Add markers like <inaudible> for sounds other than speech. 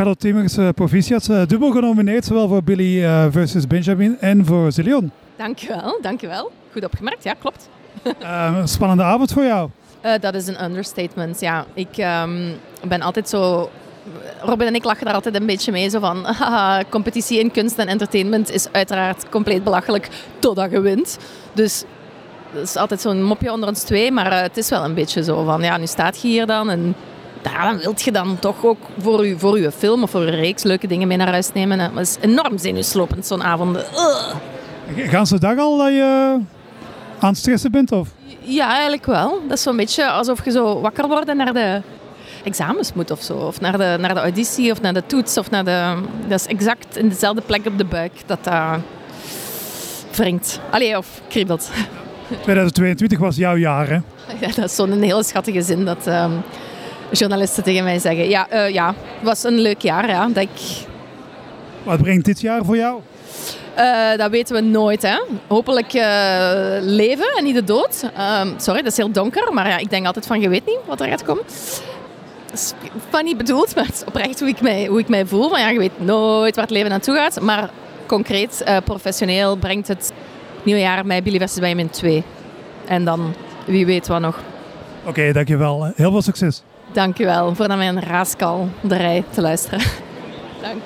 Charlotte Timmers, uh, proficiat. Uh, dubbel genomineerd, zowel voor Billy uh, versus Benjamin en voor Zillion. Dankjewel, dankjewel. Goed opgemerkt, ja, klopt. <laughs> een spannende avond voor jou. dat is een understatement, ja. Ik um, ben altijd zo... Robin en ik lachen daar altijd een beetje mee. Zo van, <laughs> haha, competitie in kunst en entertainment is uiteraard compleet belachelijk totdat je wint. Dus dat is altijd zo'n mopje onder ons twee. Maar het is wel een beetje zo van, ja, nu staat je hier dan en dan wilt je dan toch ook voor je, voor je film of voor een reeks leuke dingen mee naar huis nemen. Het is enorm zenuwslopend, zo'n avond. Uh. Gaan ze dag al dat je aan het stressen bent? Of? Ja, eigenlijk wel. Dat is zo'n beetje alsof je zo wakker wordt en naar de examens moet of zo. Of naar de, naar de auditie of naar de toets. Of naar de, dat is exact in dezelfde plek op de buik dat dat uh, wringt. Allee, of kriebelt. <laughs> 2022 was jouw jaar, hè? Ja, dat is zo'n hele schattige zin dat... Um, journalisten tegen mij zeggen. Ja, ja, het was een leuk jaar. Ja, dat ik... Wat brengt dit jaar voor jou? Uh, dat weten we nooit. Hè. Hopelijk uh, leven en niet de dood. Uh, sorry, dat is heel donker, maar ja, ik denk altijd van je weet niet wat er gaat komen. Dat is funny bedoeld, maar het is oprecht hoe ik mij, hoe ik mij voel. Maar ja, je weet nooit waar het leven naartoe gaat. Maar concreet, professioneel brengt het nieuwe jaar mij Billy vs. Benjamin 2. En dan wie weet wat nog. Oké, dankjewel. Heel veel succes. Dank u wel voor naar mijn raaskal de rij te luisteren. Dank.